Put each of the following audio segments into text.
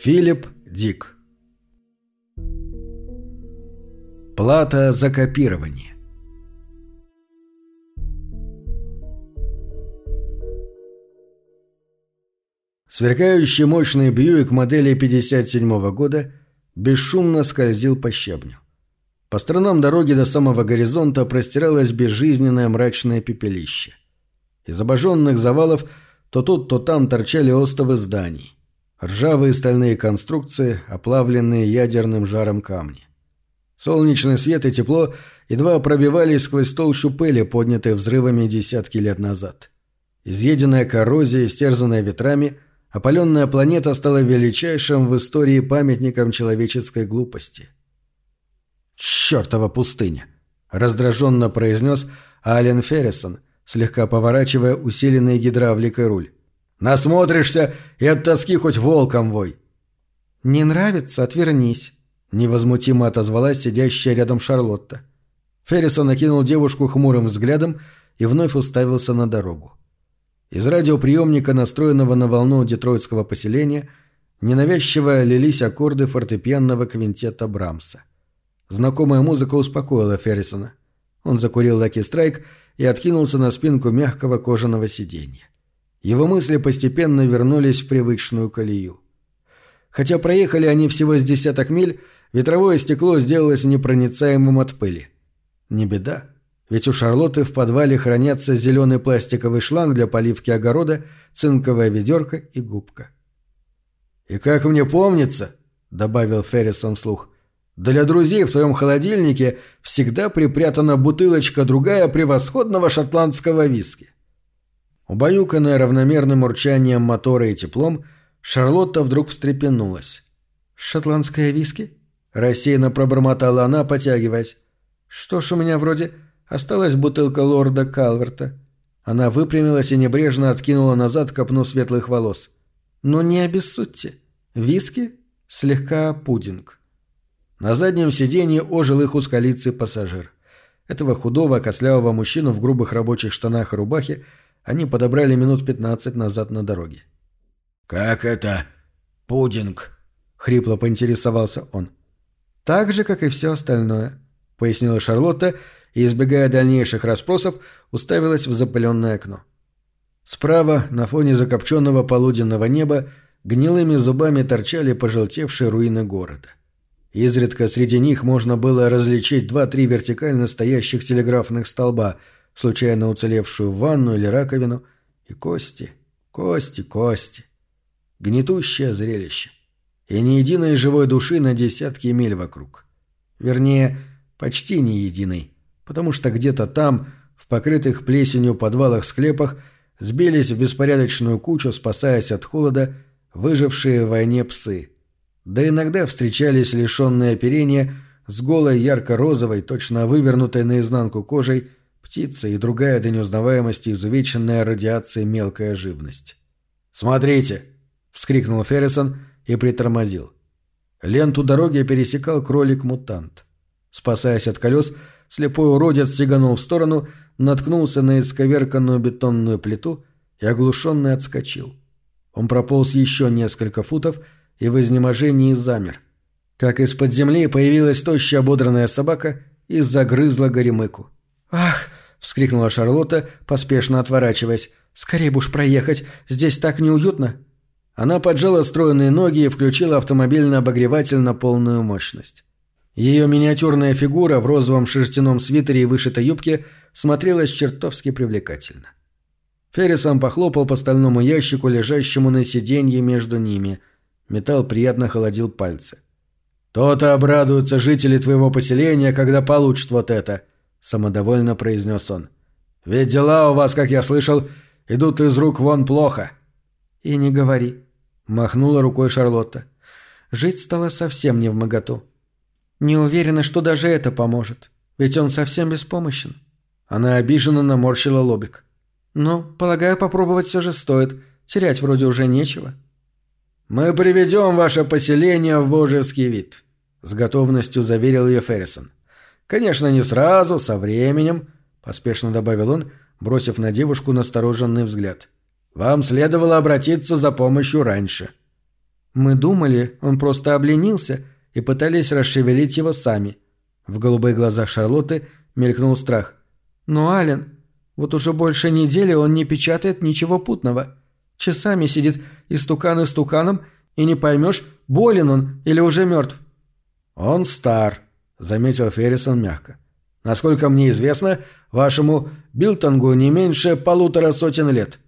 Филипп Дик Плата за копирование Сверкающий мощный Бьюик модели 57 года бесшумно скользил по щебню. По сторонам дороги до самого горизонта простиралось безжизненное мрачное пепелище. Из обожженных завалов то тут, то там торчали остовы зданий. Ржавые стальные конструкции, оплавленные ядерным жаром камни. Солнечный свет и тепло едва пробивались сквозь толщу пыли, поднятой взрывами десятки лет назад. Изъеденная коррозией, истерзанная ветрами, опаленная планета стала величайшим в истории памятником человеческой глупости. «Чертова пустыня!» — раздраженно произнес Ален Феррисон, слегка поворачивая усиленный гидравликой руль. Насмотришься и от тоски хоть волком вой. Не нравится, отвернись, невозмутимо отозвалась сидящая рядом Шарлотта. Феррисон накинул девушку хмурым взглядом и вновь уставился на дорогу. Из радиоприемника, настроенного на волну детройтского поселения, ненавязчиво лились аккорды фортепианного квинтета Брамса. Знакомая музыка успокоила Феррисона. Он закурил Лаки Страйк и откинулся на спинку мягкого кожаного сиденья. Его мысли постепенно вернулись в привычную колею. Хотя проехали они всего с десяток миль, ветровое стекло сделалось непроницаемым от пыли. Не беда, ведь у Шарлотты в подвале хранятся зеленый пластиковый шланг для поливки огорода, цинковая ведерко и губка. «И как мне помнится», — добавил Феррисон вслух, — «для друзей в твоем холодильнике всегда припрятана бутылочка другая превосходного шотландского виски. Убаюканная равномерным урчанием мотора и теплом, Шарлотта вдруг встрепенулась. «Шотландское виски?» – рассеянно пробормотала она, потягиваясь. «Что ж, у меня вроде осталась бутылка лорда Калверта». Она выпрямилась и небрежно откинула назад копну светлых волос. «Но не обессудьте. Виски – слегка пудинг». На заднем сиденье ожил их узколицый пассажир. Этого худого, кослявого мужчину в грубых рабочих штанах и рубахе – они подобрали минут пятнадцать назад на дороге. «Как это? Пудинг?» — хрипло поинтересовался он. «Так же, как и все остальное», — пояснила Шарлотта и, избегая дальнейших расспросов, уставилась в запыленное окно. Справа, на фоне закопченного полуденного неба, гнилыми зубами торчали пожелтевшие руины города. Изредка среди них можно было различить два-три вертикально стоящих телеграфных столба — случайно уцелевшую ванну или раковину, и кости, кости, кости. Гнетущее зрелище. И ни единой живой души на десятки миль вокруг. Вернее, почти ни единой, потому что где-то там, в покрытых плесенью подвалах-склепах, сбились в беспорядочную кучу, спасаясь от холода, выжившие в войне псы. Да иногда встречались лишенные оперения с голой ярко-розовой, точно вывернутой наизнанку кожей, птица и другая до неузнаваемости изувеченная радиацией мелкая живность. «Смотрите!» — вскрикнул Феррисон и притормозил. Ленту дороги пересекал кролик-мутант. Спасаясь от колес, слепой уродец сиганул в сторону, наткнулся на исковерканную бетонную плиту и оглушенный отскочил. Он прополз еще несколько футов и в изнеможении замер. Как из-под земли появилась тощая ободранная собака и загрызла горемыку. «Ах!» — вскрикнула Шарлотта, поспешно отворачиваясь. «Скорее уж проехать, здесь так неуютно». Она поджала стройные ноги и включила автомобильный обогреватель на полную мощность. Ее миниатюрная фигура в розовом шерстяном свитере и вышитой юбке смотрелась чертовски привлекательно. Феррисон похлопал по стальному ящику, лежащему на сиденье между ними. Металл приятно холодил пальцы. «То-то обрадуются жители твоего поселения, когда получат вот это», — самодовольно произнес он. «Ведь дела у вас, как я слышал, идут из рук вон плохо». «И не говори», — махнула рукой Шарлотта. «Жить стало совсем не в моготу. Не уверена, что даже это поможет, ведь он совсем беспомощен». Она обиженно наморщила лобик. «Ну, полагаю, попробовать все же стоит. Терять вроде уже нечего». «Мы приведем ваше поселение в божеский вид», — с готовностью заверил ее Феррисон. «Конечно, не сразу, со временем», — поспешно добавил он, бросив на девушку настороженный взгляд. «Вам следовало обратиться за помощью раньше». Мы думали, он просто обленился и пытались расшевелить его сами. В голубых глазах Шарлотты мелькнул страх. Но, Ален, вот уже больше недели он не печатает ничего путного. Часами сидит истукан истуканом, и не поймешь, болен он или уже мертв. Он стар, заметил Феррисон мягко. Насколько мне известно, вашему Билтонгу не меньше полутора сотен лет.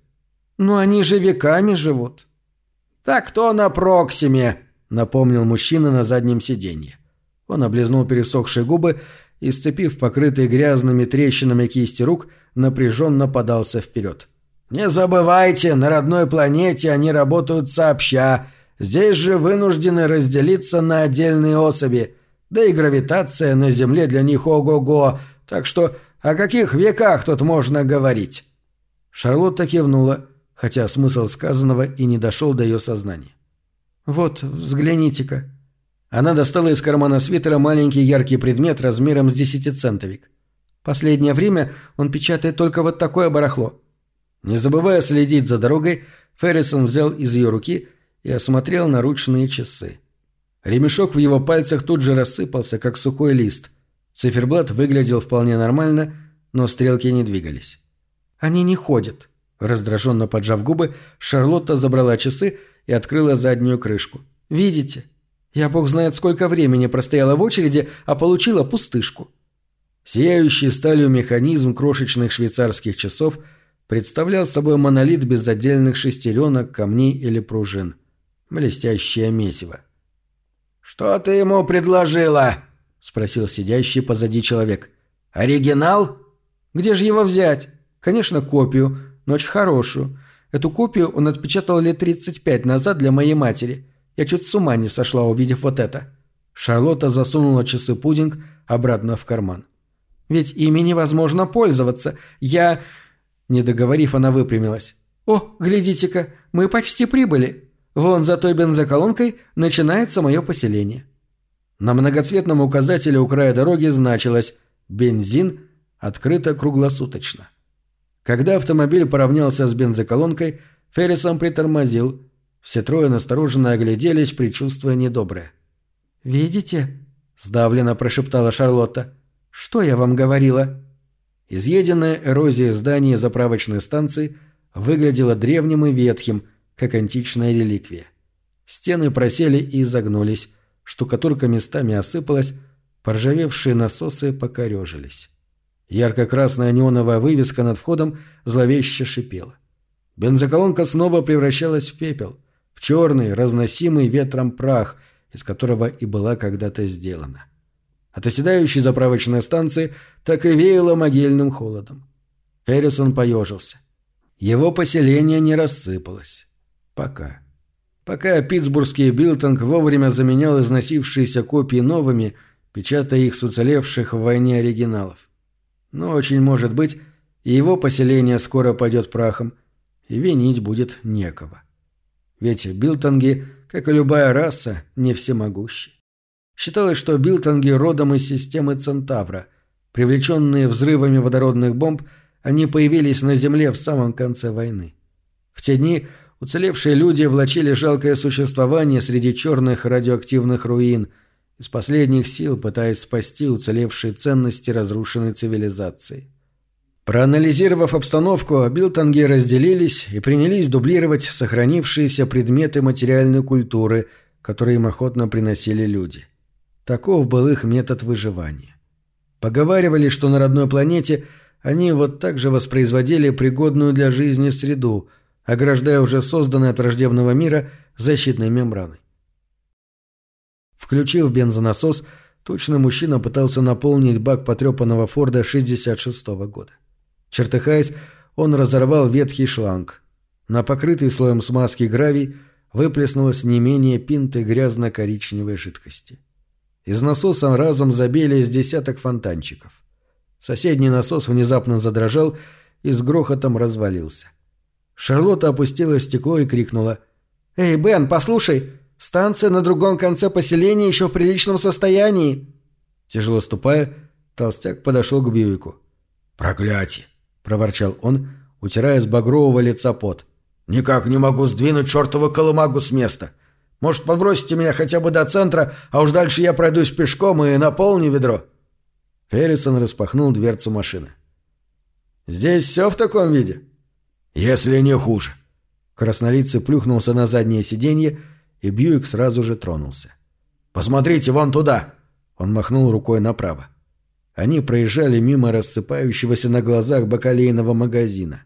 Но они же веками живут. Так то на Проксиме, напомнил мужчина на заднем сиденье. Он облизнул пересохшие губы и, сцепив покрытые грязными трещинами кисти рук, напряженно подался вперед. «Не забывайте, на родной планете они работают сообща. Здесь же вынуждены разделиться на отдельные особи. Да и гравитация на Земле для них ого-го. Так что о каких веках тут можно говорить?» Шарлотта кивнула, хотя смысл сказанного и не дошел до ее сознания. «Вот, взгляните-ка». Она достала из кармана свитера маленький яркий предмет размером с десятицентовик. Последнее время он печатает только вот такое барахло. Не забывая следить за дорогой, Феррисон взял из ее руки и осмотрел наручные часы. Ремешок в его пальцах тут же рассыпался, как сухой лист. Циферблат выглядел вполне нормально, но стрелки не двигались. «Они не ходят», — раздраженно поджав губы, Шарлотта забрала часы и открыла заднюю крышку. «Видите? Я бог знает сколько времени простояла в очереди, а получила пустышку». Сияющий сталью механизм крошечных швейцарских часов представлял собой монолит без отдельных шестеренок, камней или пружин. Блестящее месиво. «Что ты ему предложила?» — спросил сидящий позади человек. «Оригинал?» «Где же его взять?» «Конечно, копию, но очень хорошую. Эту копию он отпечатал лет 35 назад для моей матери. Я чуть с ума не сошла, увидев вот это». Шарлотта засунула часы-пудинг обратно в карман. «Ведь ими невозможно пользоваться. Я...» Не договорив, она выпрямилась. «О, глядите-ка, мы почти прибыли. Вон за той бензоколонкой начинается мое поселение». На многоцветном указателе у края дороги значилось «Бензин открыто круглосуточно». Когда автомобиль поравнялся с бензоколонкой, Феррисон притормозил. Все трое настороженно огляделись, предчувствуя недоброе. «Видите?» – сдавленно прошептала Шарлотта. «Что я вам говорила?» Изъеденная эрозия здания заправочной станции выглядела древним и ветхим, как античная реликвия. Стены просели и изогнулись, штукатурка местами осыпалась, поржавевшие насосы покорежились. Ярко-красная неоновая вывеска над входом зловеще шипела. Бензоколонка снова превращалась в пепел, в черный, разносимый ветром прах, из которого и была когда-то сделана. От оседающей заправочной станции так и веяло могильным холодом. Феррисон поежился. Его поселение не рассыпалось. Пока. Пока питтсбургский Билтонг вовремя заменял износившиеся копии новыми, печатая их с уцелевших в войне оригиналов. Но очень может быть, и его поселение скоро пойдет прахом, и винить будет некого. Ведь Билтонги, как и любая раса, не всемогущи. Считалось, что Билтонги родом из системы Центавра. Привлеченные взрывами водородных бомб, они появились на Земле в самом конце войны. В те дни уцелевшие люди влачили жалкое существование среди черных радиоактивных руин – из последних сил пытаясь спасти уцелевшие ценности разрушенной цивилизации. Проанализировав обстановку, билтонги разделились и принялись дублировать сохранившиеся предметы материальной культуры, которые им охотно приносили люди. Таков был их метод выживания. Поговаривали, что на родной планете они вот так же воспроизводили пригодную для жизни среду, ограждая уже созданный от враждебного мира защитной мембраной. Включив бензонасос, точно мужчина пытался наполнить бак потрепанного Форда 66-го года. Чертыхаясь, он разорвал ветхий шланг. На покрытый слоем смазки гравий выплеснулось не менее пинты грязно-коричневой жидкости. Из насоса разом забили с десяток фонтанчиков. Соседний насос внезапно задрожал и с грохотом развалился. Шарлотта опустила стекло и крикнула. «Эй, Бен, послушай! Станция на другом конце поселения еще в приличном состоянии». Тяжело ступая, толстяк подошел к Бьюику. «Проклятие!» — проворчал он, утирая с багрового лица пот. «Никак не могу сдвинуть чертову колымагу с места. Может, подбросите меня хотя бы до центра, а уж дальше я пройдусь пешком и наполню ведро?» Феррисон распахнул дверцу машины. «Здесь все в таком виде?» «Если не хуже». Краснолицый плюхнулся на заднее сиденье, и Бьюик сразу же тронулся. «Посмотрите вон туда!» Он махнул рукой направо. Они проезжали мимо рассыпающегося на глазах бакалейного магазина.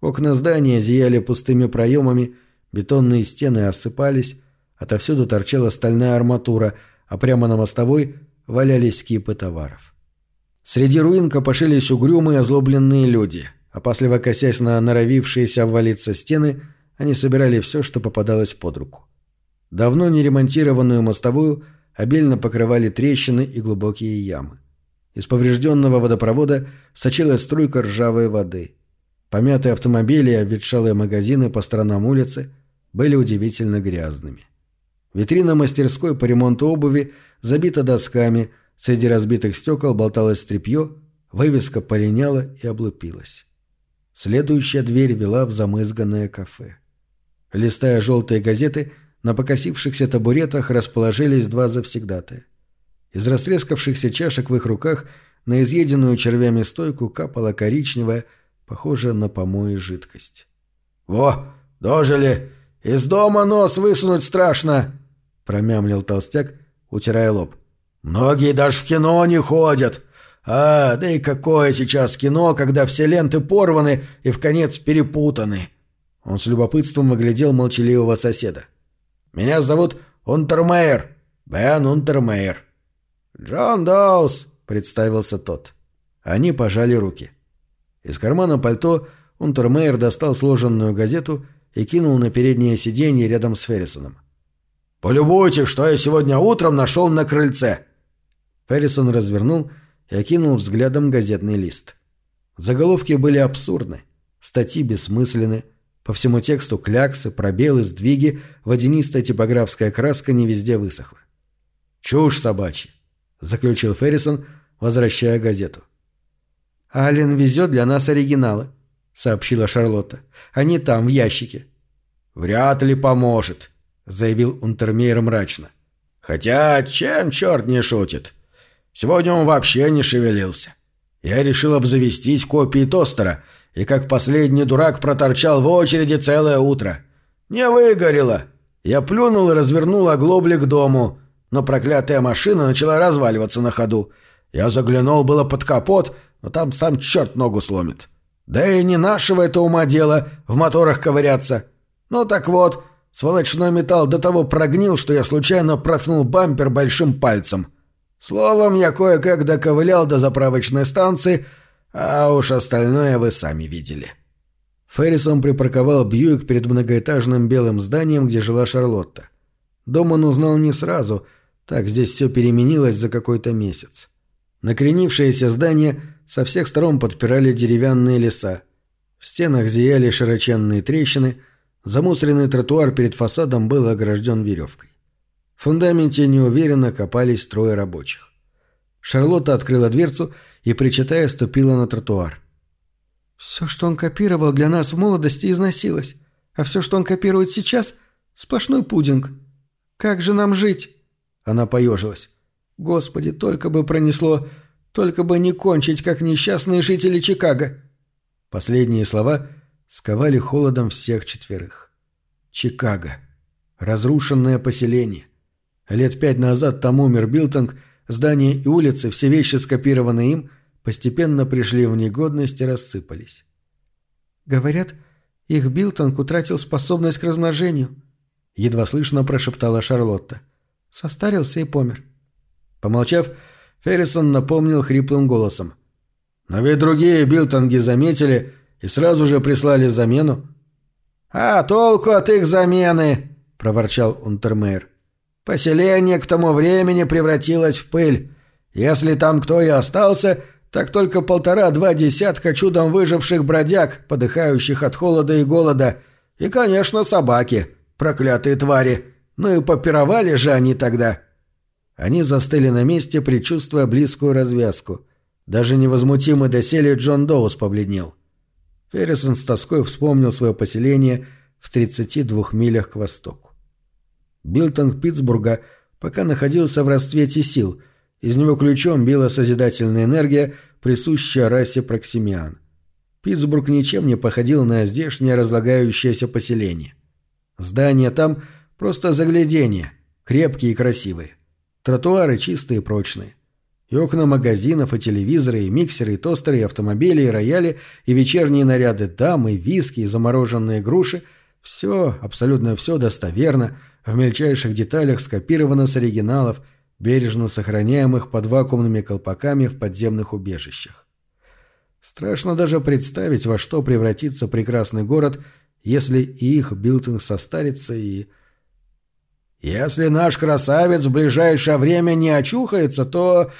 Окна здания зияли пустыми проемами, бетонные стены осыпались, отовсюду торчала стальная арматура, а прямо на мостовой валялись кипы товаров. Среди руин копошились угрюмые озлобленные люди, опасливо косясь на норовившиеся обвалиться стены, они собирали все, что попадалось под руку. Давно не ремонтированную мостовую обильно покрывали трещины и глубокие ямы. Из поврежденного водопровода сочилась струйка ржавой воды. Помятые автомобили и обветшалые магазины по сторонам улицы были удивительно грязными. Витрина мастерской по ремонту обуви забита досками, среди разбитых стекол болталось тряпье, вывеска полиняла и облупилась. Следующая дверь вела в замызганное кафе. Листая желтые газеты – на покосившихся табуретах расположились два завсегдатая. Из растрескавшихся чашек в их руках на изъеденную червями стойку капала коричневая, похожая на помои жидкость. «Во, дожили! Из дома нос высунуть страшно!» — промямлил толстяк, утирая лоб. «Многие даже в кино не ходят. А, да и какое сейчас кино, когда все ленты порваны и в конец перепутаны!» Он с любопытством оглядел молчаливого соседа. Меня зовут Унтермейер. Бен Унтермейер». «Джон Доус», — представился тот. Они пожали руки. Из кармана пальто Унтермейер достал сложенную газету и кинул на переднее сиденье рядом с Феррисоном. «Полюбуйте, что я сегодня утром нашел на крыльце!» Феррисон развернул и окинул взглядом газетный лист. Заголовки были абсурдны, статьи бессмысленны, по всему тексту кляксы, пробелы, сдвиги, водянистая типографская краска не везде высохла. «Чушь собачья», — заключил Феррисон, возвращая газету. «Аллен везет для нас оригиналы», — сообщила Шарлотта. «Они там, в ящике». «Вряд ли поможет», — заявил Унтермейер мрачно. «Хотя чем черт не шутит? Сегодня он вообще не шевелился. Я решил обзавестись копией тостера — и как последний дурак проторчал в очереди целое утро. Не выгорело. Я плюнул и развернул оглобли к дому, но проклятая машина начала разваливаться на ходу. Я заглянул было под капот, но там сам черт ногу сломит. Да и не нашего это ума дело в моторах ковыряться. Ну так вот, сволочной металл до того прогнил, что я случайно проткнул бампер большим пальцем. Словом, я кое-как доковылял до заправочной станции — а уж остальное вы сами видели. Феррисон припарковал Бьюик перед многоэтажным белым зданием, где жила Шарлотта. Дом он узнал не сразу, так здесь все переменилось за какой-то месяц. Накренившееся здание со всех сторон подпирали деревянные леса. В стенах зияли широченные трещины, замусоренный тротуар перед фасадом был огражден веревкой. В фундаменте неуверенно копались трое рабочих. Шарлотта открыла дверцу и, причитая, ступила на тротуар. «Все, что он копировал для нас в молодости, износилось, а все, что он копирует сейчас, сплошной пудинг. Как же нам жить?» Она поежилась. «Господи, только бы пронесло, только бы не кончить, как несчастные жители Чикаго!» Последние слова сковали холодом всех четверых. Чикаго. Разрушенное поселение. Лет пять назад там умер Билтонг, Здания и улицы, все вещи, скопированные им, постепенно пришли в негодность и рассыпались. «Говорят, их Билтонг утратил способность к размножению», — едва слышно прошептала Шарлотта. «Состарился и помер». Помолчав, Феррисон напомнил хриплым голосом. «Но ведь другие Билтонги заметили и сразу же прислали замену». «А толку от их замены!» — проворчал Унтермейр. Поселение к тому времени превратилось в пыль. Если там кто и остался, так только полтора-два десятка чудом выживших бродяг, подыхающих от холода и голода. И, конечно, собаки. Проклятые твари. Ну и попировали же они тогда. Они застыли на месте, предчувствуя близкую развязку. Даже невозмутимый доселе Джон Доус побледнел. Феррисон с тоской вспомнил свое поселение в 32 милях к востоку. Билтонг Питтсбурга пока находился в расцвете сил, из него ключом била созидательная энергия, присущая расе Проксимиан. Питтсбург ничем не походил на здешнее разлагающееся поселение. Здания там просто загляденье, крепкие и красивые. Тротуары чистые и прочные. И окна магазинов, и телевизоры, и миксеры, и тостеры, и автомобили, и рояли, и вечерние наряды дам, и виски, и замороженные груши – все, абсолютно все достоверно, в мельчайших деталях скопировано с оригиналов, бережно сохраняемых под вакуумными колпаками в подземных убежищах. Страшно даже представить, во что превратится прекрасный город, если и их билдинг состарится и... «Если наш красавец в ближайшее время не очухается, то...»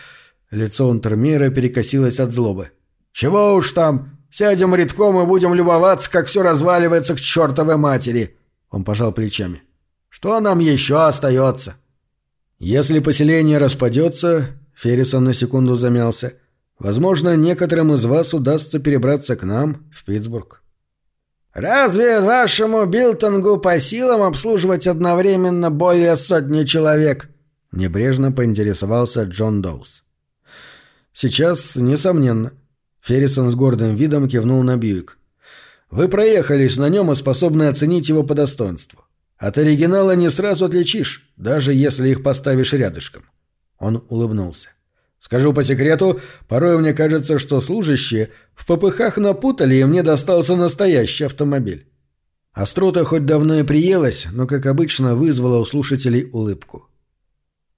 Лицо Унтермира перекосилось от злобы. «Чего уж там, сядем редком и будем любоваться, как все разваливается к чертовой матери!» Он пожал плечами. «Что нам еще остается?» «Если поселение распадется...» Феррисон на секунду замялся. «Возможно, некоторым из вас удастся перебраться к нам, в Питтсбург». «Разве вашему Билтонгу по силам обслуживать одновременно более сотни человек?» Небрежно поинтересовался Джон Доус. «Сейчас, несомненно». Феррисон с гордым видом кивнул на Бьюик. «Вы проехались на нем и способны оценить его по достоинству. От оригинала не сразу отличишь, даже если их поставишь рядышком». Он улыбнулся. «Скажу по секрету, порой мне кажется, что служащие в попыхах напутали, и мне достался настоящий автомобиль». Острота хоть давно и приелась, но, как обычно, вызвала у слушателей улыбку.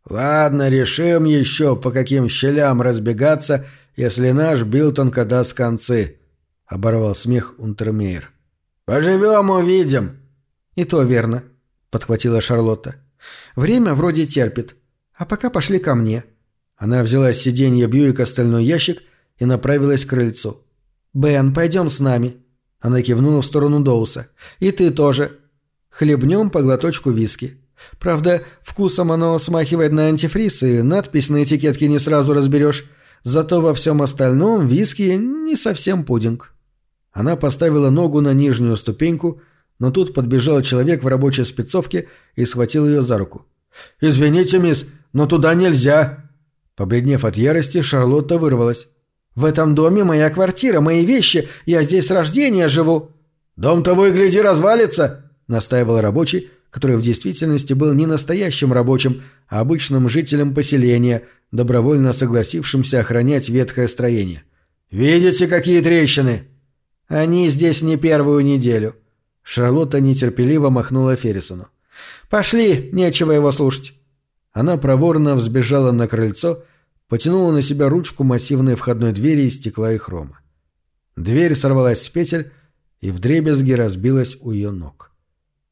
«Ладно, решим еще, по каким щелям разбегаться, если наш Билтонка даст концы», — оборвал смех Унтермейер. «Поживем, увидим». «И то верно», — подхватила Шарлотта. «Время вроде терпит. А пока пошли ко мне». Она взяла с сиденья Бьюика стальной ящик и направилась к крыльцу. «Бен, пойдем с нами». Она кивнула в сторону Доуса. «И ты тоже. Хлебнем по глоточку виски». Правда, вкусом оно смахивает на антифриз, и надпись на этикетке не сразу разберешь. Зато во всем остальном виски не совсем пудинг. Она поставила ногу на нижнюю ступеньку, но тут подбежал человек в рабочей спецовке и схватил ее за руку. «Извините, мисс, но туда нельзя!» Побледнев от ярости, Шарлотта вырвалась. «В этом доме моя квартира, мои вещи, я здесь с рождения живу!» «Дом того и гляди развалится!» — настаивал рабочий, который в действительности был не настоящим рабочим, а обычным жителем поселения, добровольно согласившимся охранять ветхое строение. «Видите, какие трещины?» «Они здесь не первую неделю». Шарлотта нетерпеливо махнула Феррисону. «Пошли, нечего его слушать». Она проворно взбежала на крыльцо, потянула на себя ручку массивной входной двери из стекла и хрома. Дверь сорвалась с петель и вдребезги разбилась у ее ног.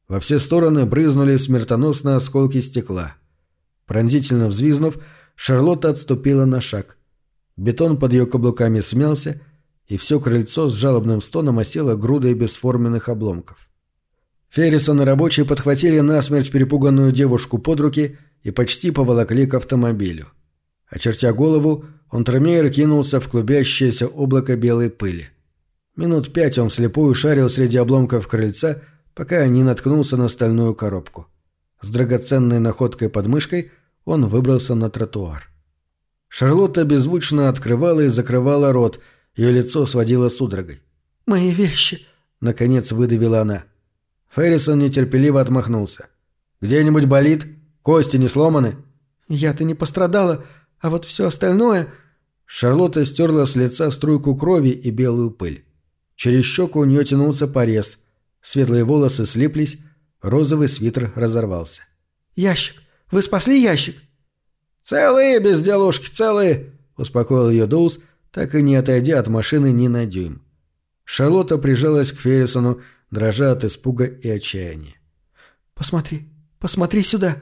Во все стороны брызнули смертоносные осколки стекла. Пронзительно взвизнув, Шарлотта отступила на шаг. Бетон под ее каблуками смялся, и все крыльцо с жалобным стоном осело грудой бесформенных обломков. Феррисон и рабочие подхватили насмерть перепуганную девушку под руки и почти поволокли к автомобилю. Очертя голову, он Тромеер кинулся в клубящееся облако белой пыли. Минут пять он вслепую шарил среди обломков крыльца, пока не наткнулся на стальную коробку. С драгоценной находкой под мышкой он выбрался на тротуар. Шарлотта беззвучно открывала и закрывала рот, ее лицо сводило судорогой. «Мои вещи!» — наконец выдавила она. Феррисон нетерпеливо отмахнулся. «Где-нибудь болит? Кости не сломаны?» «Я-то не пострадала, а вот все остальное...» Шарлотта стерла с лица струйку крови и белую пыль. Через щеку у нее тянулся порез, Светлые волосы слиплись, розовый свитер разорвался. «Ящик! Вы спасли ящик?» «Целые, безделушки, целые!» — успокоил ее Доус, так и не отойдя от машины ни на дюйм. Шарлотта прижалась к Феррисону, дрожа от испуга и отчаяния. «Посмотри, посмотри сюда!»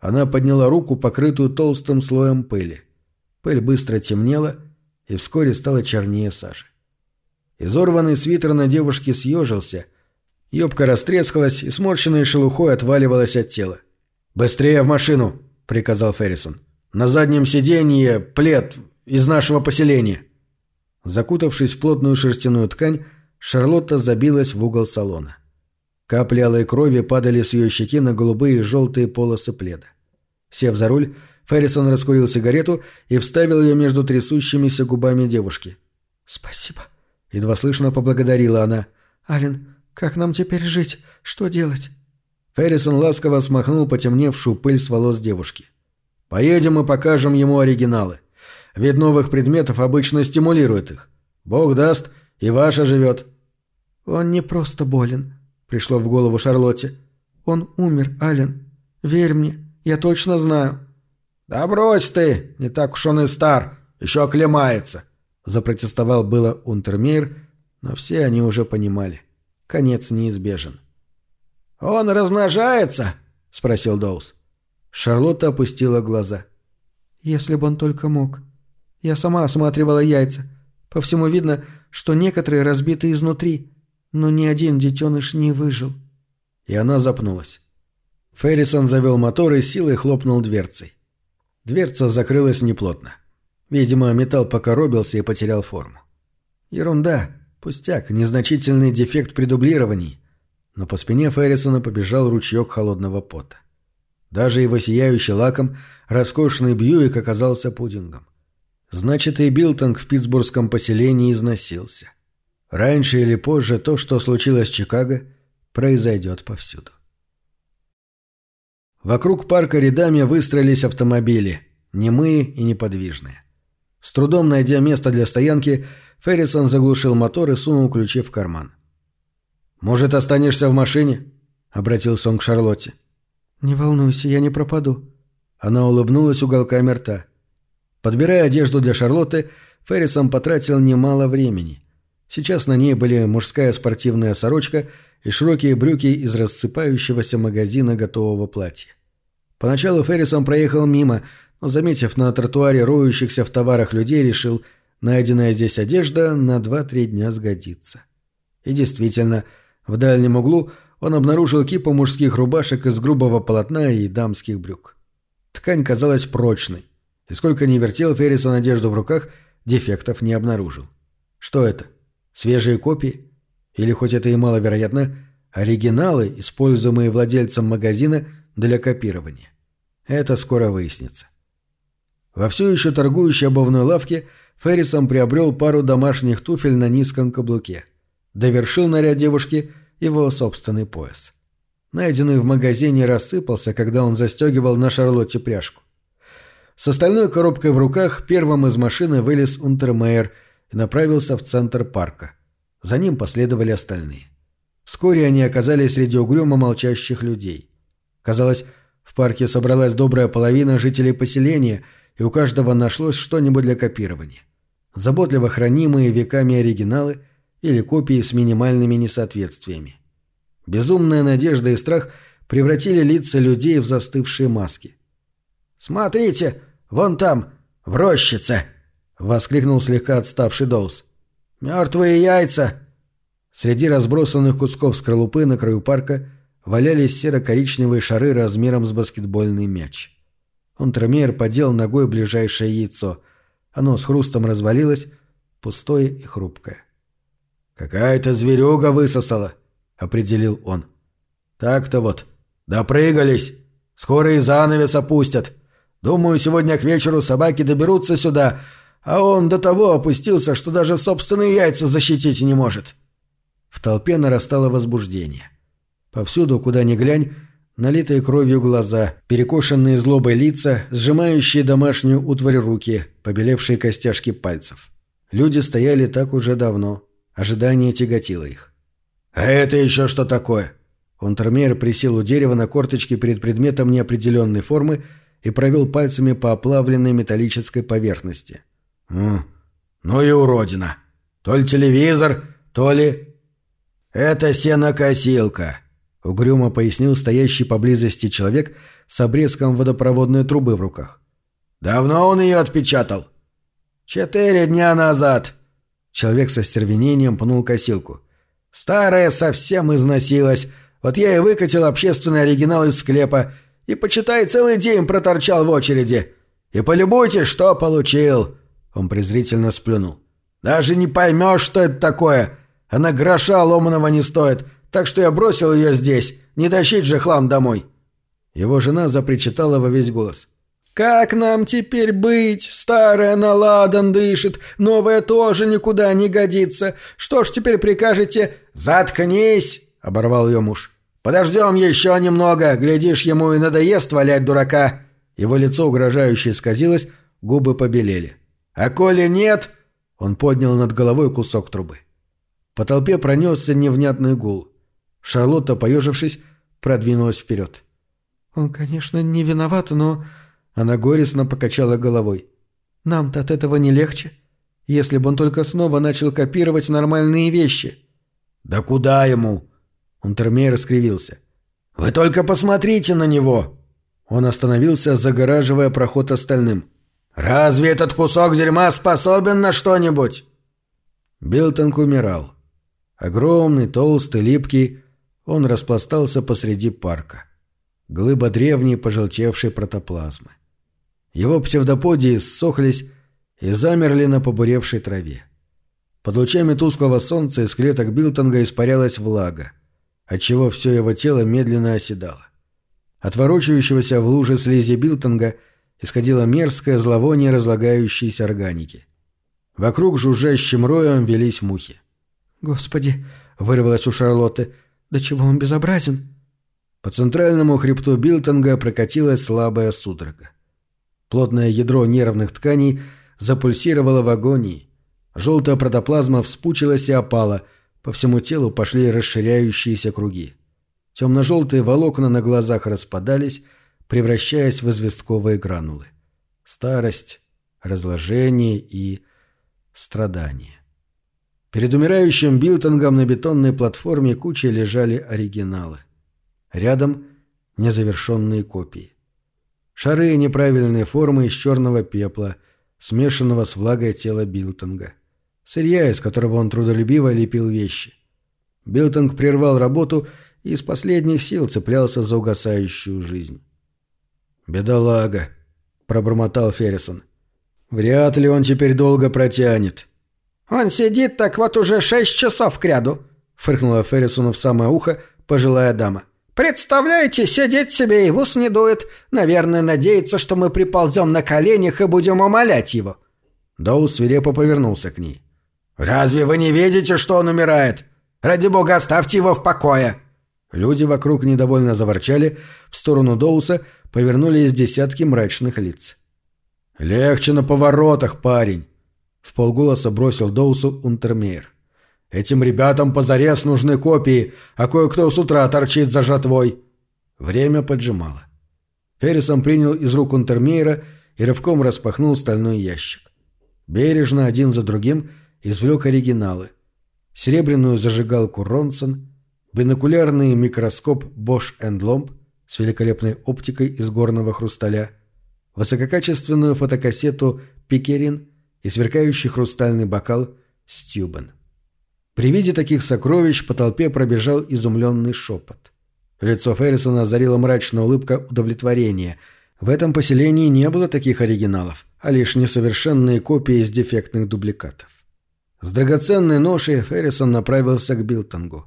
Она подняла руку, покрытую толстым слоем пыли. Пыль быстро темнела и вскоре стала чернее сажи. Изорванный свитер на девушке съежился — Юбка растрескалась и сморщенной шелухой отваливалась от тела. «Быстрее в машину!» — приказал Феррисон. «На заднем сиденье плед из нашего поселения!» Закутавшись в плотную шерстяную ткань, Шарлотта забилась в угол салона. Капли алой крови падали с ее щеки на голубые и желтые полосы пледа. Сев за руль, Феррисон раскурил сигарету и вставил ее между трясущимися губами девушки. «Спасибо», — едва слышно поблагодарила она. «Ален, как нам теперь жить? Что делать?» Феррисон ласково смахнул потемневшую пыль с волос девушки. «Поедем и покажем ему оригиналы. Ведь новых предметов обычно стимулирует их. Бог даст, и ваша живет». «Он не просто болен», — пришло в голову Шарлотте. «Он умер, Ален. Верь мне, я точно знаю». «Да брось ты, не так уж он и стар, еще оклемается», — запротестовал было Унтермейр, но все они уже понимали. Конец неизбежен. «Он размножается?» — спросил Доус. Шарлотта опустила глаза. «Если бы он только мог. Я сама осматривала яйца. По всему видно, что некоторые разбиты изнутри, но ни один детеныш не выжил». И она запнулась. Феррисон завел мотор и силой хлопнул дверцей. Дверца закрылась неплотно. Видимо, металл покоробился и потерял форму. Ерунда, пустяк, незначительный дефект при дублировании. Но по спине Феррисона побежал ручеек холодного пота. Даже его сияющий лаком роскошный Бьюик оказался пудингом. Значит, и Билтонг в питтсбургском поселении износился. Раньше или позже то, что случилось в Чикаго, произойдет повсюду. Вокруг парка рядами выстроились автомобили, немые и неподвижные. С трудом найдя место для стоянки, Феррисон заглушил мотор и сунул ключи в карман. «Может, останешься в машине?» — обратился он к Шарлотте. «Не волнуйся, я не пропаду». Она улыбнулась уголками рта. Подбирая одежду для Шарлотты, Феррисон потратил немало времени. Сейчас на ней были мужская спортивная сорочка и широкие брюки из рассыпающегося магазина готового платья. Поначалу Феррисон проехал мимо, но, заметив на тротуаре роющихся в товарах людей, решил, найденная здесь одежда на два-три дня сгодится. И действительно, в дальнем углу он обнаружил кипу мужских рубашек из грубого полотна и дамских брюк. Ткань казалась прочной, и сколько ни вертел Феррисон одежду в руках, дефектов не обнаружил. Что это? Свежие копии? Или, хоть это и маловероятно, оригиналы, используемые владельцем магазина для копирования? Это скоро выяснится. Во все еще торгующей обувной лавке Феррисон приобрел пару домашних туфель на низком каблуке. Довершил наряд девушки его собственный пояс. Найденный в магазине рассыпался, когда он застегивал на Шарлотте пряжку. С остальной коробкой в руках первым из машины вылез Унтермейер – и направился в центр парка. За ним последовали остальные. Вскоре они оказались среди угрюмо молчащих людей. Казалось, в парке собралась добрая половина жителей поселения, и у каждого нашлось что-нибудь для копирования. Заботливо хранимые веками оригиналы или копии с минимальными несоответствиями. Безумная надежда и страх превратили лица людей в застывшие маски. «Смотрите, вон там, в рощице!» — воскликнул слегка отставший Доус. «Мертвые яйца!» Среди разбросанных кусков скорлупы на краю парка валялись серо-коричневые шары размером с баскетбольный мяч. Онтромейер подел ногой ближайшее яйцо. Оно с хрустом развалилось, пустое и хрупкое. «Какая-то зверюга высосала», — определил он. «Так-то вот. Допрыгались. Скоро и занавес опустят. Думаю, сегодня к вечеру собаки доберутся сюда, а он до того опустился, что даже собственные яйца защитить не может. В толпе нарастало возбуждение. Повсюду, куда ни глянь, налитые кровью глаза, перекошенные злобой лица, сжимающие домашнюю утварь руки, побелевшие костяшки пальцев. Люди стояли так уже давно. Ожидание тяготило их. «А это еще что такое?» Унтермейер присел у дерева на корточке перед предметом неопределенной формы и провел пальцами по оплавленной металлической поверхности. «Ну и уродина. То ли телевизор, то ли...» «Это сенокосилка», — угрюмо пояснил стоящий поблизости человек с обрезком водопроводной трубы в руках. «Давно он ее отпечатал?» «Четыре дня назад». Человек со стервенением пнул косилку. «Старая совсем износилась. Вот я и выкатил общественный оригинал из склепа и, почитай, целый день проторчал в очереди. И полюбуйтесь, что получил. Он презрительно сплюнул. «Даже не поймешь, что это такое. Она гроша ломаного не стоит. так что я бросил ее здесь. Не тащить же хлам домой». Его жена запричитала во весь голос. «Как нам теперь быть? Старая наладан дышит, новая тоже никуда не годится. Что ж теперь прикажете?» «Заткнись!» — оборвал ее муж. «Подождем еще немного, глядишь, ему и надоест валять дурака». Его лицо угрожающе исказилось, губы побелели. «А коли нет...» — он поднял над головой кусок трубы. По толпе пронесся невнятный гул. Шарлотта, поежившись, продвинулась вперед. «Он, конечно, не виноват, но...» Она горестно покачала головой. «Нам-то от этого не легче. Если бы он только снова начал копировать нормальные вещи». «Да куда ему?» Унтермейер раскривился. «Вы только посмотрите на него!» Он остановился, загораживая проход остальным. «Разве этот кусок дерьма способен на что-нибудь?» Билтонг умирал. Огромный, толстый, липкий, он распластался посреди парка. Глыба древней, пожелтевшей протоплазмы. Его псевдоподии ссохлись и замерли на побуревшей траве. Под лучами тусклого солнца из клеток Билтонга испарялась влага, отчего все его тело медленно оседало. От ворочающегося в луже слизи Билтонга исходило мерзкое зловоние разлагающейся органики. Вокруг жужжащим роем велись мухи. «Господи!» — вырвалось у Шарлотты. «Да чего он безобразен!» По центральному хребту Билтонга прокатилась слабая судорога. Плотное ядро нервных тканей запульсировало в агонии. Желтая протоплазма вспучилась и опала, по всему телу пошли расширяющиеся круги. Темно-желтые волокна на глазах распадались, превращаясь в известковые гранулы. Старость, разложение и страдание. Перед умирающим Билтонгом на бетонной платформе кучей лежали оригиналы. Рядом незавершенные копии. Шары неправильной формы из черного пепла, смешанного с влагой тела Билтонга. Сырья, из которого он трудолюбиво лепил вещи. Билтонг прервал работу и из последних сил цеплялся за угасающую жизнь. «Бедолага», — пробормотал Феррисон. «Вряд ли он теперь долго протянет». «Он сидит так вот уже шесть часов кряду», — фыркнула Феррисону в самое ухо пожилая дама. «Представляете, сидеть себе и в ус не дует. Наверное, надеется, что мы приползем на коленях и будем умолять его». Доу свирепо повернулся к ней. «Разве вы не видите, что он умирает? Ради бога, оставьте его в покое!» Люди вокруг недовольно заворчали, в сторону Доуса повернулись десятки мрачных лиц. «Легче на поворотах, парень!» — в полголоса бросил Доусу Унтермейер. Этим ребятам позарез нужны копии, а кое-кто с утра торчит за жатвой. Время поджимало. Феррисон принял из рук Унтермейера и рывком распахнул стальной ящик. Бережно, один за другим, извлек оригиналы. Серебряную зажигалку Ронсон, бинокулярный микроскоп Bosch Lomb с великолепной оптикой из горного хрусталя, высококачественную фотокассету Пикерин и сверкающий хрустальный бокал Стюбен. При виде таких сокровищ по толпе пробежал изумленный шепот. Лицо Феррисона озарила мрачная улыбка удовлетворения. В этом поселении не было таких оригиналов, а лишь несовершенные копии из дефектных дубликатов. С драгоценной ношей Феррисон направился к Билтонгу.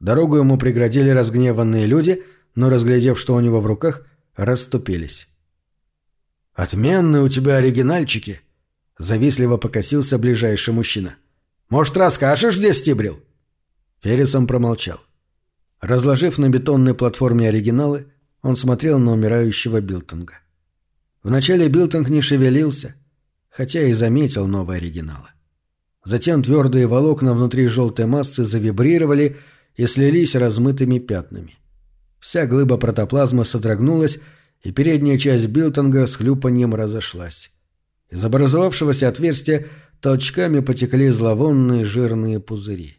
Дорогу ему преградили разгневанные люди, но, разглядев, что у него в руках, расступились. «Отменные у тебя оригинальчики!» — завистливо покосился ближайший мужчина. — может, расскажешь, где стибрил?» Феррисон промолчал. Разложив на бетонной платформе оригиналы, он смотрел на умирающего Билтонга. Вначале Билтонг не шевелился, хотя и заметил новые оригиналы. Затем твердые волокна внутри желтой массы завибрировали и слились размытыми пятнами. Вся глыба протоплазмы содрогнулась, и передняя часть Билтонга с хлюпаньем разошлась. Из образовавшегося отверстия толчками потекли зловонные жирные пузыри.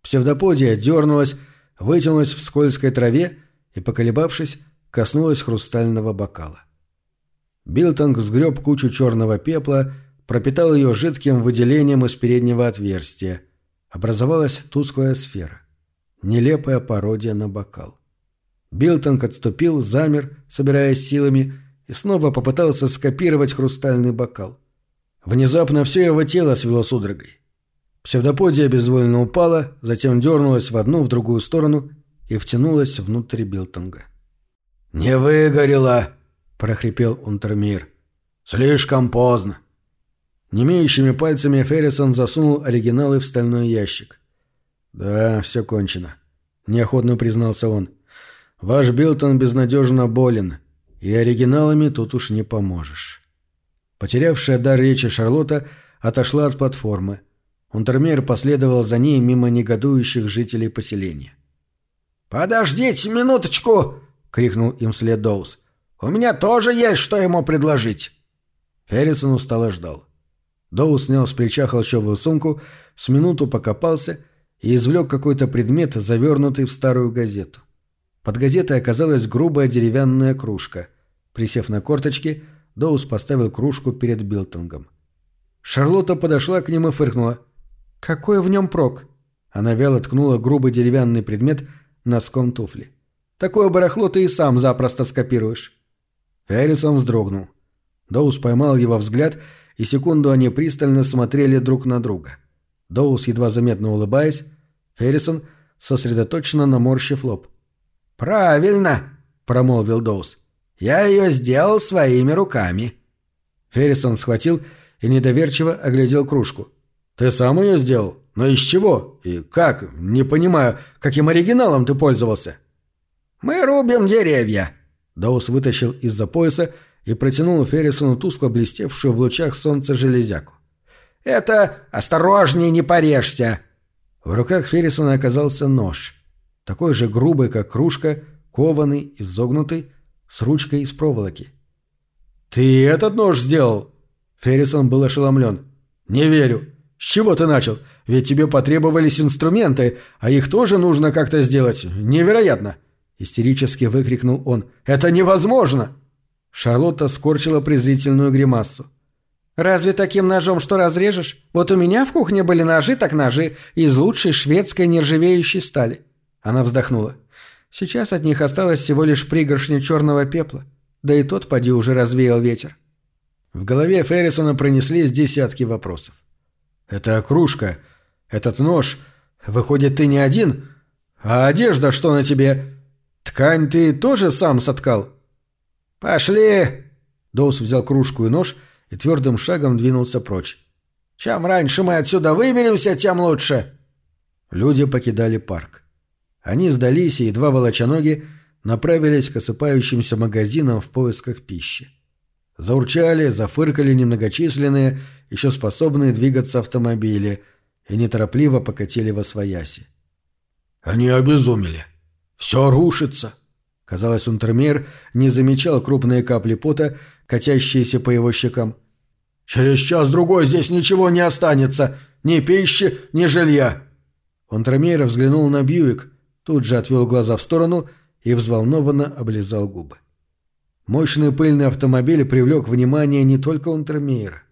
Псевдоподия дернулась, вытянулась в скользкой траве и, поколебавшись, коснулась хрустального бокала. Билтонг сгреб кучу черного пепла, пропитал ее жидким выделением из переднего отверстия. Образовалась тусклая сфера. Нелепая пародия на бокал. Билтонг отступил, замер, собираясь силами, и снова попытался скопировать хрустальный бокал. Внезапно все его тело свело судорогой. Псевдоподия безвольно упала, затем дернулась в одну, в другую сторону и втянулась внутрь Билтонга. «Не выгорело!» — прохрипел Унтермир. «Слишком поздно!» Немеющими пальцами Феррисон засунул оригиналы в стальной ящик. «Да, все кончено», — неохотно признался он. «Ваш Билтон безнадежно болен, и оригиналами тут уж не поможешь». Потерявшая дар речи Шарлотта отошла от платформы. Унтермейер последовал за ней мимо негодующих жителей поселения. «Подождите минуточку!» — крикнул им вслед Доус. «У меня тоже есть что ему предложить!» Феррисон устало ждал. Доус снял с плеча холщовую сумку, с минуту покопался и извлек какой-то предмет, завернутый в старую газету. Под газетой оказалась грубая деревянная кружка. Присев на корточки, Доус поставил кружку перед Билтонгом. Шарлотта подошла к ним и фыркнула. «Какой в нем прок?» Она вяло ткнула грубый деревянный предмет носком туфли. «Такое барахло ты и сам запросто скопируешь». Феррисон вздрогнул. Доус поймал его взгляд, и секунду они пристально смотрели друг на друга. Доус, едва заметно улыбаясь, Феррисон сосредоточенно наморщив лоб. «Правильно!» — промолвил Доус. «Я ее сделал своими руками». Феррисон схватил и недоверчиво оглядел кружку. «Ты сам ее сделал? Но из чего? И как? Не понимаю, каким оригиналом ты пользовался?» «Мы рубим деревья!» Доус вытащил из-за пояса и протянул Феррисону тускло блестевшую в лучах солнца железяку. «Это осторожней, не порежься!» В руках Феррисона оказался нож. Такой же грубый, как кружка, кованый, изогнутый, с ручкой из проволоки. «Ты этот нож сделал?» Феррисон был ошеломлен. «Не верю. С чего ты начал? Ведь тебе потребовались инструменты, а их тоже нужно как-то сделать. Невероятно!» Истерически выкрикнул он. «Это невозможно!» Шарлотта скорчила презрительную гримасу. «Разве таким ножом что разрежешь? Вот у меня в кухне были ножи так ножи из лучшей шведской нержавеющей стали». Она вздохнула. «Сейчас от них осталось всего лишь пригоршня черного пепла. Да и тот поди уже развеял ветер». В голове Феррисона пронеслись десятки вопросов. «Это кружка, этот нож. Выходит, ты не один? А одежда что на тебе? Ткань ты тоже сам соткал?» «Пошли!» Доус взял кружку и нож и твердым шагом двинулся прочь. «Чем раньше мы отсюда выберемся, тем лучше!» Люди покидали парк. Они сдались и, едва волоча ноги, направились к осыпающимся магазинам в поисках пищи. Заурчали, зафыркали немногочисленные, еще способные двигаться автомобили, и неторопливо покатили во свояси. «Они обезумели. Все рушится», Казалось, Унтермейр не замечал крупные капли пота, катящиеся по его щекам. «Через час-другой здесь ничего не останется. Ни пищи, ни жилья». Унтермейр взглянул на Бьюик, тут же отвел глаза в сторону и взволнованно облизал губы. Мощный пыльный автомобиль привлек внимание не только Унтермейра.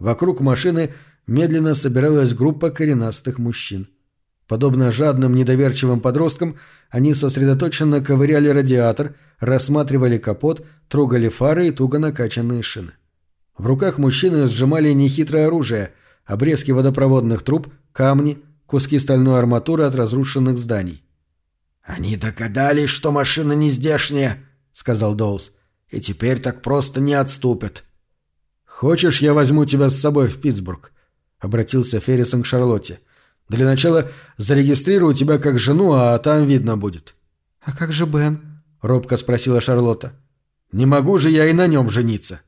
Вокруг машины медленно собиралась группа коренастых мужчин. Подобно жадным недоверчивым подросткам, они сосредоточенно ковыряли радиатор, рассматривали капот, трогали фары и туго накачанные шины. В руках мужчины сжимали нехитрое оружие, обрезки водопроводных труб, камни, куски стальной арматуры от разрушенных зданий. «Они догадались, что машина не здешняя», — сказал Доус, — «и теперь так просто не отступят». «Хочешь, я возьму тебя с собой в Питтсбург?» — обратился Феррисон к Шарлотте. — для начала зарегистрирую тебя как жену, а там видно будет». «А как же Бен?» — робко спросила Шарлотта. «Не могу же я и на нем жениться».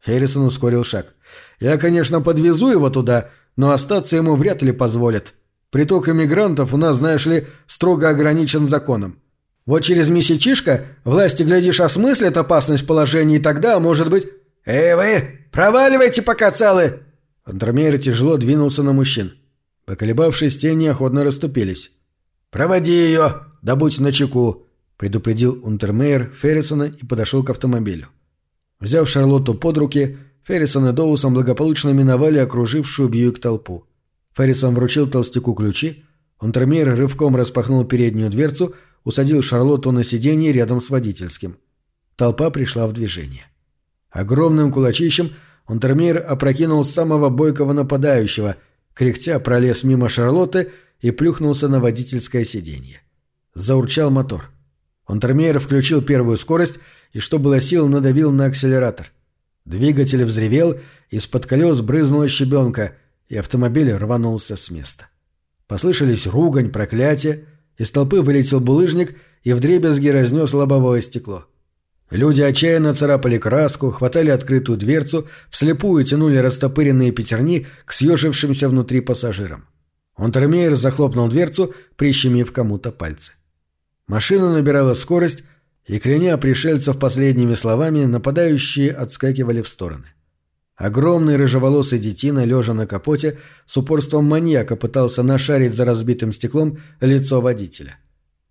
Феррисон ускорил шаг. «Я, конечно, подвезу его туда, но остаться ему вряд ли позволят. Приток иммигрантов у нас, знаешь ли, строго ограничен законом. Вот через месячишко власти, глядишь, осмыслят опасность положения, и тогда, может быть...» «Эй вы, проваливайте, пока целы!» Андромейр тяжело двинулся на мужчин. Поколебавшись, тени охотно расступились. «Проводи ее, да будь начеку», — предупредил Унтермейер Феррисона и подошел к автомобилю. Взяв Шарлотту под руки, Феррисон и Доусом благополучно миновали окружившую Бьюик толпу. Феррисон вручил толстяку ключи, Унтермейер рывком распахнул переднюю дверцу, усадил Шарлотту на сиденье рядом с водительским. Толпа пришла в движение. Огромным кулачищем Унтермейер опрокинул самого бойкого нападающего — кряхтя пролез мимо Шарлотты и плюхнулся на водительское сиденье. Заурчал мотор. Онтермейер включил первую скорость и, что было сил, надавил на акселератор. Двигатель взревел, из-под колес брызнула щебенка, и автомобиль рванулся с места. Послышались ругань, проклятия, из толпы вылетел булыжник и вдребезги разнес лобовое стекло. Люди отчаянно царапали краску, хватали открытую дверцу, вслепую тянули растопыренные пятерни к съежившимся внутри пассажирам. Онтермейер захлопнул дверцу, прищемив кому-то пальцы. Машина набирала скорость, и, кляня пришельцев последними словами, нападающие отскакивали в стороны. Огромный рыжеволосый детина, лежа на капоте, с упорством маньяка пытался нашарить за разбитым стеклом лицо водителя.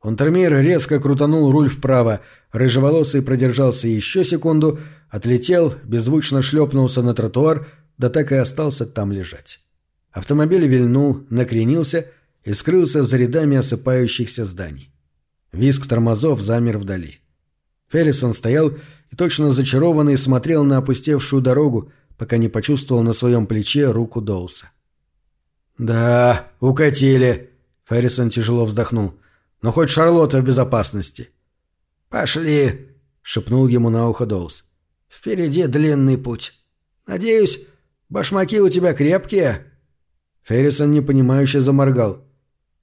Унтермейер резко крутанул руль вправо, рыжеволосый продержался еще секунду, отлетел, беззвучно шлепнулся на тротуар, да так и остался там лежать. Автомобиль вильнул, накренился и скрылся за рядами осыпающихся зданий. Виск тормозов замер вдали. Феррисон стоял и точно зачарованный смотрел на опустевшую дорогу, пока не почувствовал на своем плече руку Доуса. «Да, укатили», — Феррисон тяжело вздохнул. «Но хоть Шарлотта в безопасности». «Пошли», — шепнул ему на ухо Доус. «Впереди длинный путь. Надеюсь, башмаки у тебя крепкие?» Феррисон непонимающе заморгал.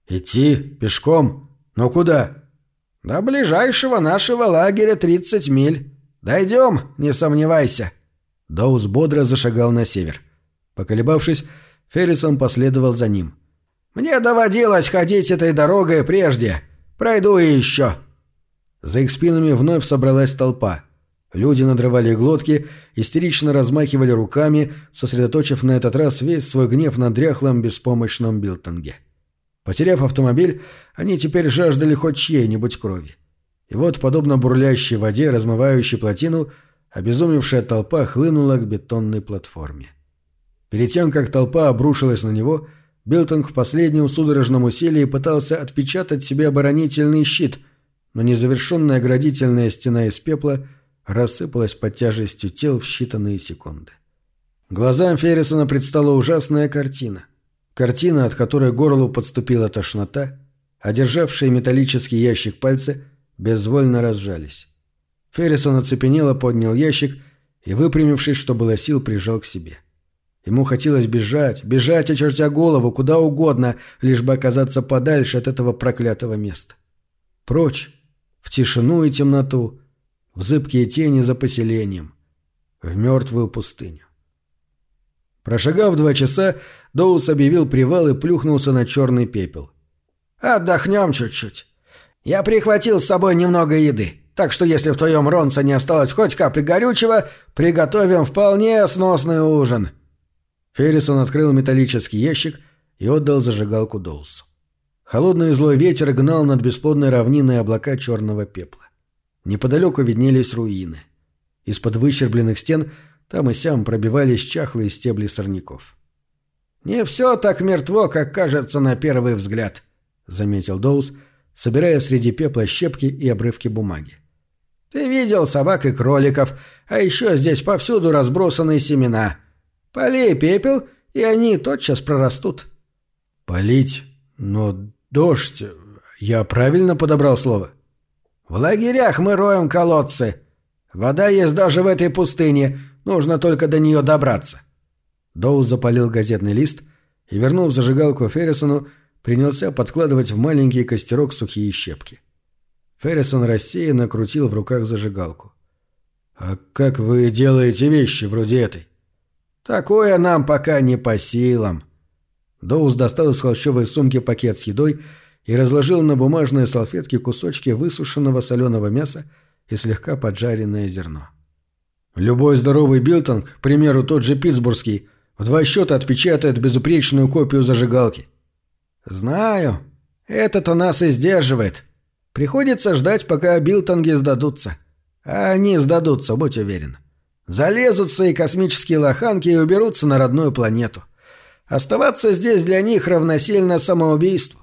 «Идти? Пешком? Но куда?» «До ближайшего нашего лагеря тридцать миль. Дойдем, не сомневайся». Доус бодро зашагал на север. Поколебавшись, Феррисон последовал за ним. «Мне доводилось ходить этой дорогой прежде. Пройду и еще». За их спинами вновь собралась толпа. Люди надрывали глотки, истерично размахивали руками, сосредоточив на этот раз весь свой гнев на дряхлом беспомощном Билтонге. Потеряв автомобиль, они теперь жаждали хоть чьей-нибудь крови. И вот, подобно бурлящей воде, размывающей плотину, обезумевшая толпа хлынула к бетонной платформе. Перед тем, как толпа обрушилась на него, Билтонг в последнем судорожном усилии пытался отпечатать себе оборонительный щит, но незавершенная оградительная стена из пепла рассыпалась под тяжестью тел в считанные секунды. Глазам Феррисона предстала ужасная картина. Картина, от которой горлу подступила тошнота, а державшие металлический ящик пальцы безвольно разжались. Феррисон оцепенело поднял ящик и, выпрямившись, что было сил, прижал к себе. Ему хотелось бежать, бежать, очертя голову, куда угодно, лишь бы оказаться подальше от этого проклятого места. Прочь, в тишину и темноту, в зыбкие тени за поселением, в мертвую пустыню. Прошагав два часа, Доус объявил привал и плюхнулся на черный пепел. «Отдохнем чуть-чуть. Я прихватил с собой немного еды, так что если в твоем ронце не осталось хоть капли горючего, приготовим вполне сносный ужин». Феррисон открыл металлический ящик и отдал зажигалку Доусу. Холодный злой ветер гнал над бесплодной равниной облака черного пепла. Неподалеку виднелись руины. Из-под выщербленных стен там и сям пробивались чахлые стебли сорняков. «Не все так мертво, как кажется на первый взгляд», — заметил Доус, собирая среди пепла щепки и обрывки бумаги. «Ты видел собак и кроликов, а еще здесь повсюду разбросаны семена. Полей пепел, и они тотчас прорастут». «Полить? Но дождь... Я правильно подобрал слово?» «В лагерях мы роем колодцы. Вода есть даже в этой пустыне, нужно только до нее добраться». Доу запалил газетный лист и, вернув зажигалку Феррисону, принялся подкладывать в маленький костерок сухие щепки. Феррисон рассеянно крутил в руках зажигалку. «А как вы делаете вещи вроде этой?» «Такое нам пока не по силам». Доус достал из холщовой сумки пакет с едой и разложил на бумажные салфетки кусочки высушенного соленого мяса и слегка поджаренное зерно. Любой здоровый билтонг, к примеру, тот же питтсбургский, в два счета отпечатает безупречную копию зажигалки. «Знаю. Это-то нас и сдерживает. Приходится ждать, пока билтонги сдадутся. А они сдадутся, будь уверен. Залезут в свои космические лоханки и уберутся на родную планету. Оставаться здесь для них равносильно самоубийству».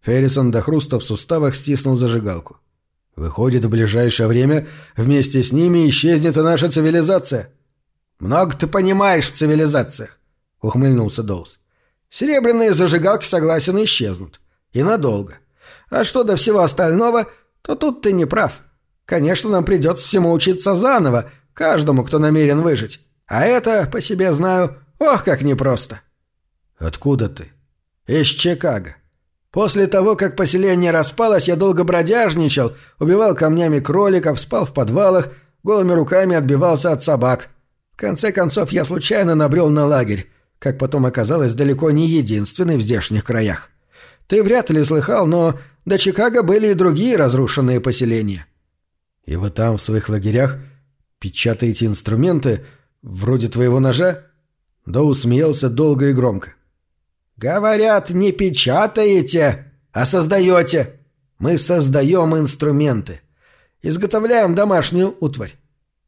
Феррисон до хруста в суставах стиснул зажигалку. «Выходит, в ближайшее время вместе с ними исчезнет и наша цивилизация». «Много ты понимаешь в цивилизациях», — ухмыльнулся Доус. Серебряные зажигалки согласен исчезнут. И надолго. А что до всего остального, то тут ты не прав. Конечно, нам придется всему учиться заново, каждому, кто намерен выжить. А это, по себе знаю, ох, как непросто. Откуда ты? Из Чикаго. После того, как поселение распалось, я долго бродяжничал, убивал камнями кроликов, спал в подвалах, голыми руками отбивался от собак. В конце концов, я случайно набрел на лагерь, как потом оказалось, далеко не единственный в здешних краях. Ты вряд ли слыхал, но до Чикаго были и другие разрушенные поселения. И вы там, в своих лагерях, печатаете инструменты, вроде твоего ножа? Доу смеялся долго и громко. «Говорят, не печатаете, а создаете. Мы создаем инструменты. Изготовляем домашнюю утварь».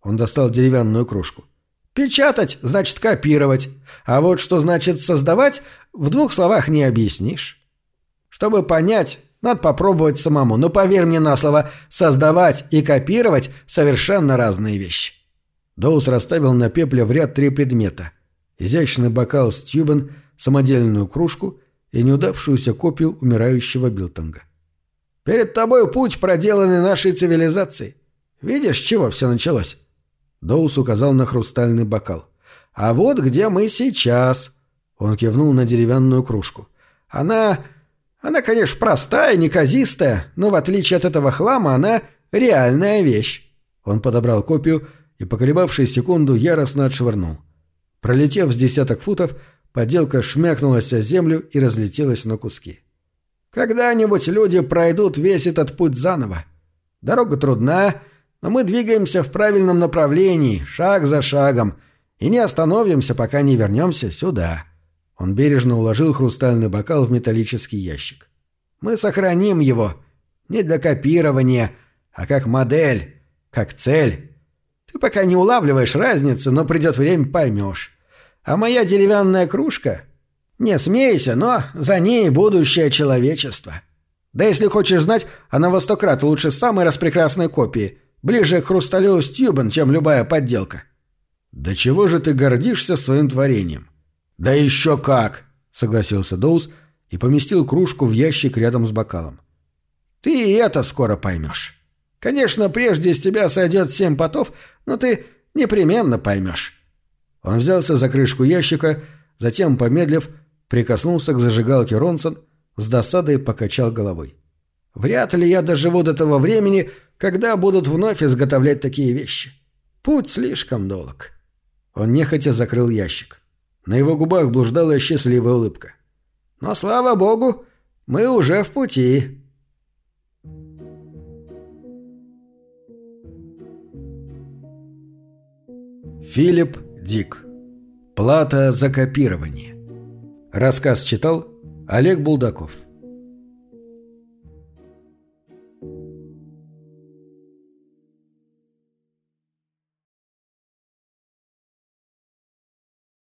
Он достал деревянную кружку. «Печатать значит копировать. А вот что значит создавать, в двух словах не объяснишь. Чтобы понять, надо попробовать самому. Но поверь мне на слово, создавать и копировать – совершенно разные вещи». Доус расставил на пепле в ряд три предмета. Изящный бокал с тюбен – самодельную кружку и неудавшуюся копию умирающего Билтонга. «Перед тобой путь, проделанный нашей цивилизацией. Видишь, с чего все началось?» Доус указал на хрустальный бокал. «А вот где мы сейчас». Он кивнул на деревянную кружку. «Она... она, конечно, простая, неказистая, но в отличие от этого хлама она реальная вещь». Он подобрал копию и, поколебавшись секунду, яростно отшвырнул. Пролетев с десяток футов, Поделка шмякнулась о землю и разлетелась на куски. «Когда-нибудь люди пройдут весь этот путь заново. Дорога трудна, но мы двигаемся в правильном направлении, шаг за шагом, и не остановимся, пока не вернемся сюда». Он бережно уложил хрустальный бокал в металлический ящик. «Мы сохраним его. Не для копирования, а как модель, как цель. Ты пока не улавливаешь разницы, но придет время поймешь. А моя деревянная кружка? Не смейся, но за ней будущее человечество. Да если хочешь знать, она во сто крат лучше самой распрекрасной копии. Ближе к хрусталю Стюбен, чем любая подделка. Да чего же ты гордишься своим творением? Да еще как, согласился Доус и поместил кружку в ящик рядом с бокалом. Ты и это скоро поймешь. Конечно, прежде с тебя сойдет семь потов, но ты непременно поймешь. Он взялся за крышку ящика, затем, помедлив, прикоснулся к зажигалке Ронсон, с досадой покачал головой. «Вряд ли я доживу до того времени, когда будут вновь изготовлять такие вещи. Путь слишком долг». Он нехотя закрыл ящик. На его губах блуждала счастливая улыбка. «Но, слава богу, мы уже в пути». Филипп Дик. Плата за копирование. Рассказ читал Олег Булдаков.